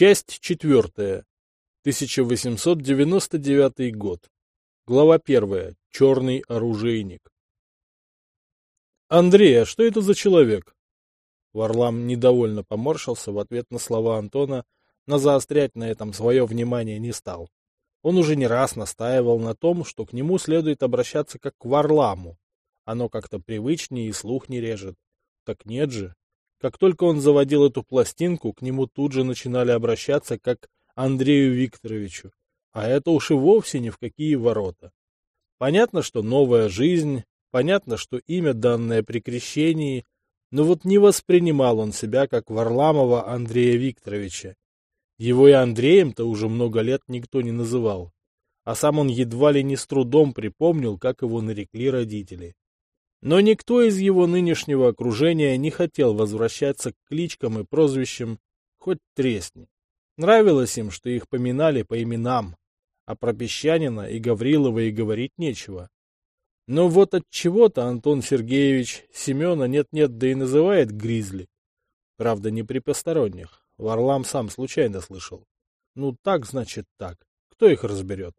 Часть четвертая. 1899 год. Глава первая. Черный оружейник. Андрей, а что это за человек? Варлам недовольно поморщился в ответ на слова Антона, но заострять на этом свое внимание не стал. Он уже не раз настаивал на том, что к нему следует обращаться как к Варламу. Оно как-то привычнее и слух не режет. Так нет же. Как только он заводил эту пластинку, к нему тут же начинали обращаться как Андрею Викторовичу. А это уж и вовсе ни в какие ворота. Понятно, что новая жизнь, понятно, что имя, данное при крещении, но вот не воспринимал он себя как Варламова Андрея Викторовича. Его и Андреем-то уже много лет никто не называл, а сам он едва ли не с трудом припомнил, как его нарекли родители. Но никто из его нынешнего окружения не хотел возвращаться к кличкам и прозвищам «хоть тресни». Нравилось им, что их поминали по именам, а про Песчанина и Гаврилова и говорить нечего. Но вот от чего-то Антон Сергеевич Семена нет-нет, да и называет Гризли. Правда, не при посторонних. Варлам сам случайно слышал. Ну, так значит так. Кто их разберет?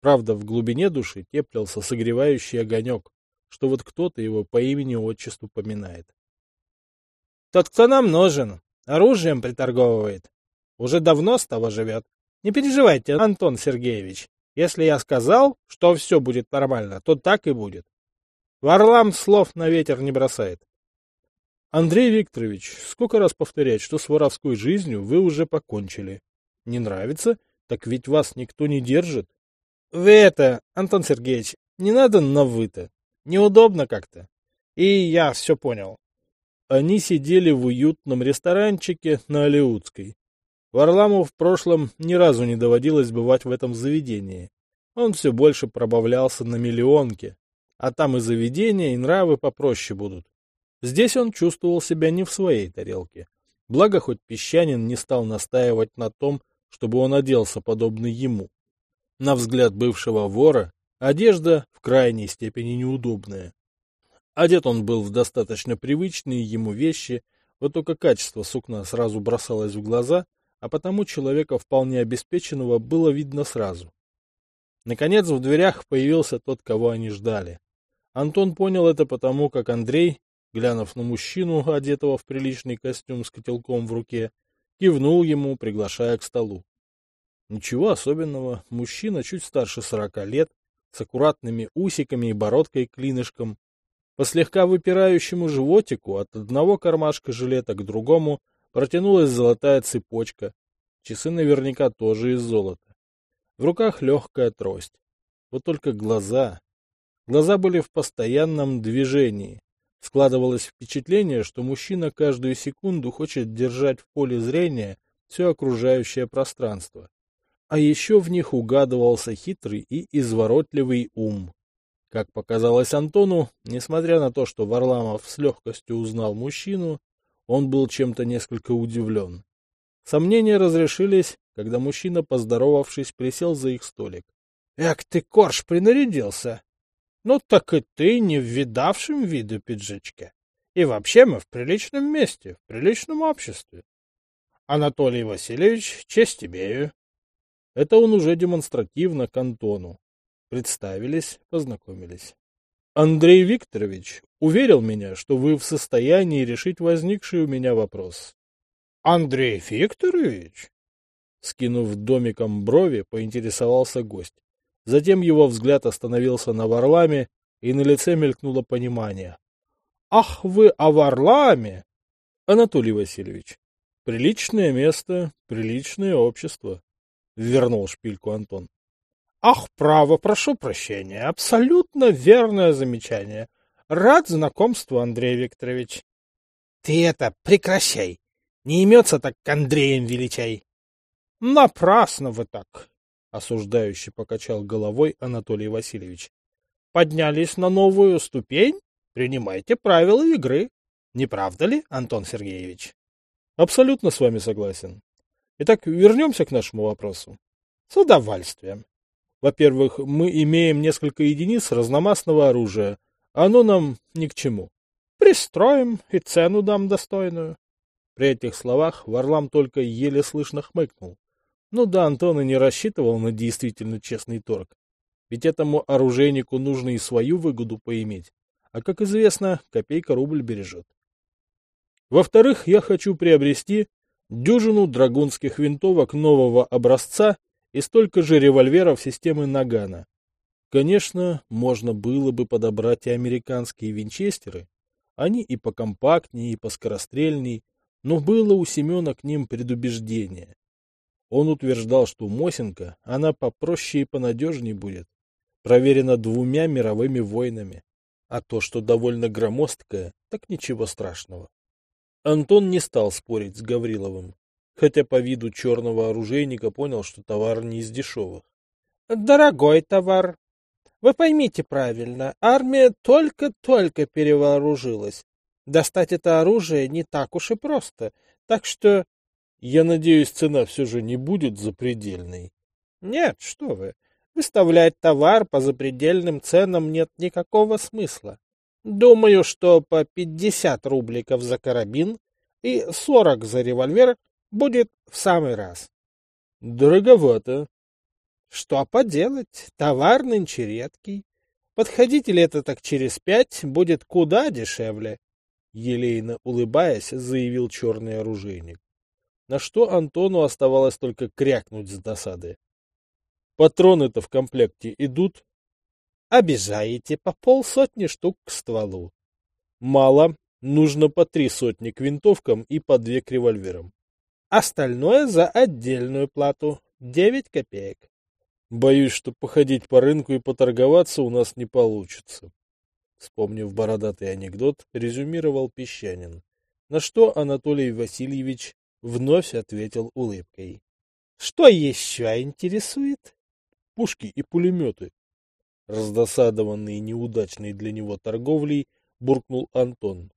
Правда, в глубине души теплился согревающий огонек, что вот кто-то его по имени-отчеству поминает. Тот, кто нам нужен, оружием приторговывает. Уже давно с того живет. Не переживайте, Антон Сергеевич. Если я сказал, что все будет нормально, то так и будет. Варлам слов на ветер не бросает. Андрей Викторович, сколько раз повторять, что с воровской жизнью вы уже покончили? Не нравится? Так ведь вас никто не держит. Вы это, Антон Сергеевич, не надо на вы-то. Неудобно как-то. И я все понял. Они сидели в уютном ресторанчике на Алиутской. Варламу в прошлом ни разу не доводилось бывать в этом заведении. Он все больше пробавлялся на миллионке, а там и заведения, и нравы попроще будут. Здесь он чувствовал себя не в своей тарелке. Благо, хоть Песчанин не стал настаивать на том, чтобы он оделся подобно ему. На взгляд бывшего вора, Одежда в крайней степени неудобная. Одет он был в достаточно привычные ему вещи, вот только качество сукна сразу бросалось в глаза, а потому человека вполне обеспеченного было видно сразу. Наконец в дверях появился тот, кого они ждали. Антон понял это потому, как Андрей, глянув на мужчину, одетого в приличный костюм с котелком в руке, кивнул ему, приглашая к столу. Ничего особенного, мужчина чуть старше сорока лет, с аккуратными усиками и бородкой-клинышком. По слегка выпирающему животику от одного кармашка жилета к другому протянулась золотая цепочка. Часы наверняка тоже из золота. В руках легкая трость. Вот только глаза. Глаза были в постоянном движении. Складывалось впечатление, что мужчина каждую секунду хочет держать в поле зрения все окружающее пространство. А еще в них угадывался хитрый и изворотливый ум. Как показалось Антону, несмотря на то, что Варламов с легкостью узнал мужчину, он был чем-то несколько удивлен. Сомнения разрешились, когда мужчина, поздоровавшись, присел за их столик. — Эх ты, корж, принарядился! Ну так и ты не в видавшем виду пиджачке. И вообще мы в приличном месте, в приличном обществе. Анатолий Васильевич, честь имею. Это он уже демонстративно к Антону. Представились, познакомились. Андрей Викторович уверил меня, что вы в состоянии решить возникший у меня вопрос. Андрей Викторович? Скинув домиком брови, поинтересовался гость. Затем его взгляд остановился на Варламе, и на лице мелькнуло понимание. — Ах, вы о Варламе! — Анатолий Васильевич, приличное место, приличное общество вернул шпильку Антон. Ах, право, прошу прощения. Абсолютно верное замечание. Рад знакомству, Андрей Викторович. Ты это прекращай. Не имется так к Андреем величай. Напрасно вы так, осуждающе покачал головой Анатолий Васильевич. Поднялись на новую ступень? Принимайте правила игры. Не правда ли, Антон Сергеевич? Абсолютно с вами согласен. Итак, вернемся к нашему вопросу. С удовольствием. Во-первых, мы имеем несколько единиц разномастного оружия. Оно нам ни к чему. Пристроим и цену дам достойную. При этих словах Варлам только еле слышно хмыкнул. Ну да, Антон и не рассчитывал на действительно честный торг. Ведь этому оружейнику нужно и свою выгоду поиметь. А, как известно, копейка рубль бережет. Во-вторых, я хочу приобрести дюжину драгунских винтовок нового образца и столько же револьверов системы Нагана. Конечно, можно было бы подобрать и американские винчестеры. Они и покомпактнее, и поскорострельней, но было у Семена к ним предубеждение. Он утверждал, что Мосинка, она попроще и понадежнее будет, проверена двумя мировыми войнами. А то, что довольно громоздкое, так ничего страшного. Антон не стал спорить с Гавриловым, хотя по виду черного оружейника понял, что товар не из дешевых. «Дорогой товар. Вы поймите правильно, армия только-только перевооружилась. Достать это оружие не так уж и просто, так что я надеюсь, цена все же не будет запредельной. Нет, что вы. Выставлять товар по запредельным ценам нет никакого смысла. Думаю, что по 50 рубликов за карабин и 40 за револьвер будет в самый раз. Дороговато. Что поделать, товар нынче редкий. Подходите это так через пять, будет куда дешевле. Елейно улыбаясь, заявил черный оружейник на что Антону оставалось только крякнуть с досады. Патроны-то в комплекте идут? Обижаете по полсотни штук к стволу. Мало, нужно по три сотни к винтовкам и по две к револьверам. Остальное за отдельную плату, девять копеек. Боюсь, что походить по рынку и поторговаться у нас не получится. Вспомнив бородатый анекдот, резюмировал Песчанин, на что Анатолий Васильевич Вновь ответил улыбкой. Что еще интересует? Пушки и пулеметы. Раздосадованный неудачной для него торговлей, буркнул Антон.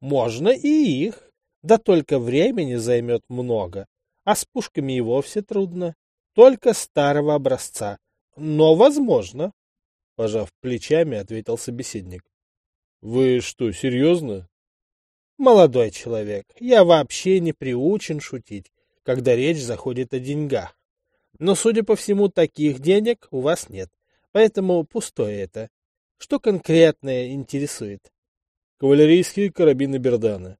Можно и их, да только времени займет много, а с пушками и вовсе трудно. Только старого образца, но возможно. Пожав плечами, ответил собеседник. Вы что, серьезно? Молодой человек, я вообще не приучен шутить, когда речь заходит о деньгах. Но, судя по всему, таких денег у вас нет, поэтому пустое это. Что конкретное интересует? Кавалерийские карабины Бердана.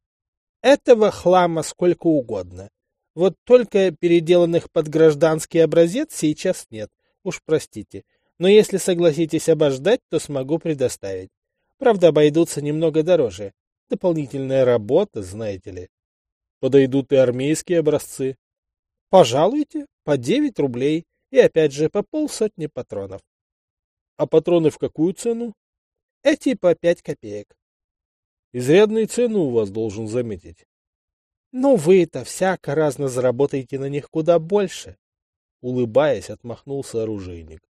Этого хлама сколько угодно. Вот только переделанных под гражданский образец сейчас нет, уж простите. Но если согласитесь обождать, то смогу предоставить. Правда, обойдутся немного дороже. Дополнительная работа, знаете ли. Подойдут и армейские образцы. Пожалуйте, по 9 рублей и опять же по полсотни патронов. А патроны в какую цену? Эти по 5 копеек. Изрядные цены у вас, должен заметить. Ну, вы-то всяко разно заработаете на них куда больше. Улыбаясь, отмахнулся оружейник.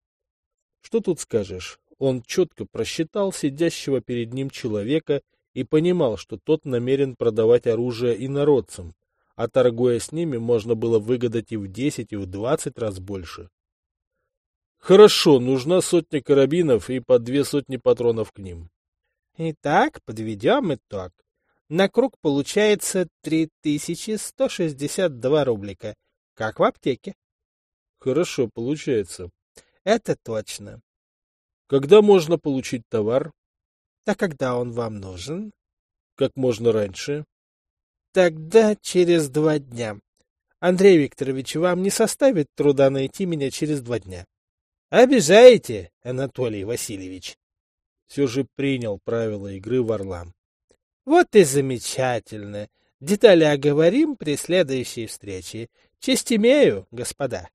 Что тут скажешь? Он четко просчитал сидящего перед ним человека и понимал, что тот намерен продавать оружие инородцам, а торгуя с ними можно было выгадать и в десять, и в двадцать раз больше. Хорошо, нужна сотня карабинов и по две сотни патронов к ним. Итак, подведем итог. На круг получается 3162 рублика, как в аптеке. Хорошо, получается. Это точно. Когда можно получить товар? А когда он вам нужен? Как можно раньше. Тогда через два дня. Андрей Викторович, вам не составит труда найти меня через два дня. Обижаете, Анатолий Васильевич? Все же принял правила игры Варлам. Вот и замечательно. Детали оговорим при следующей встрече. Честь имею, господа.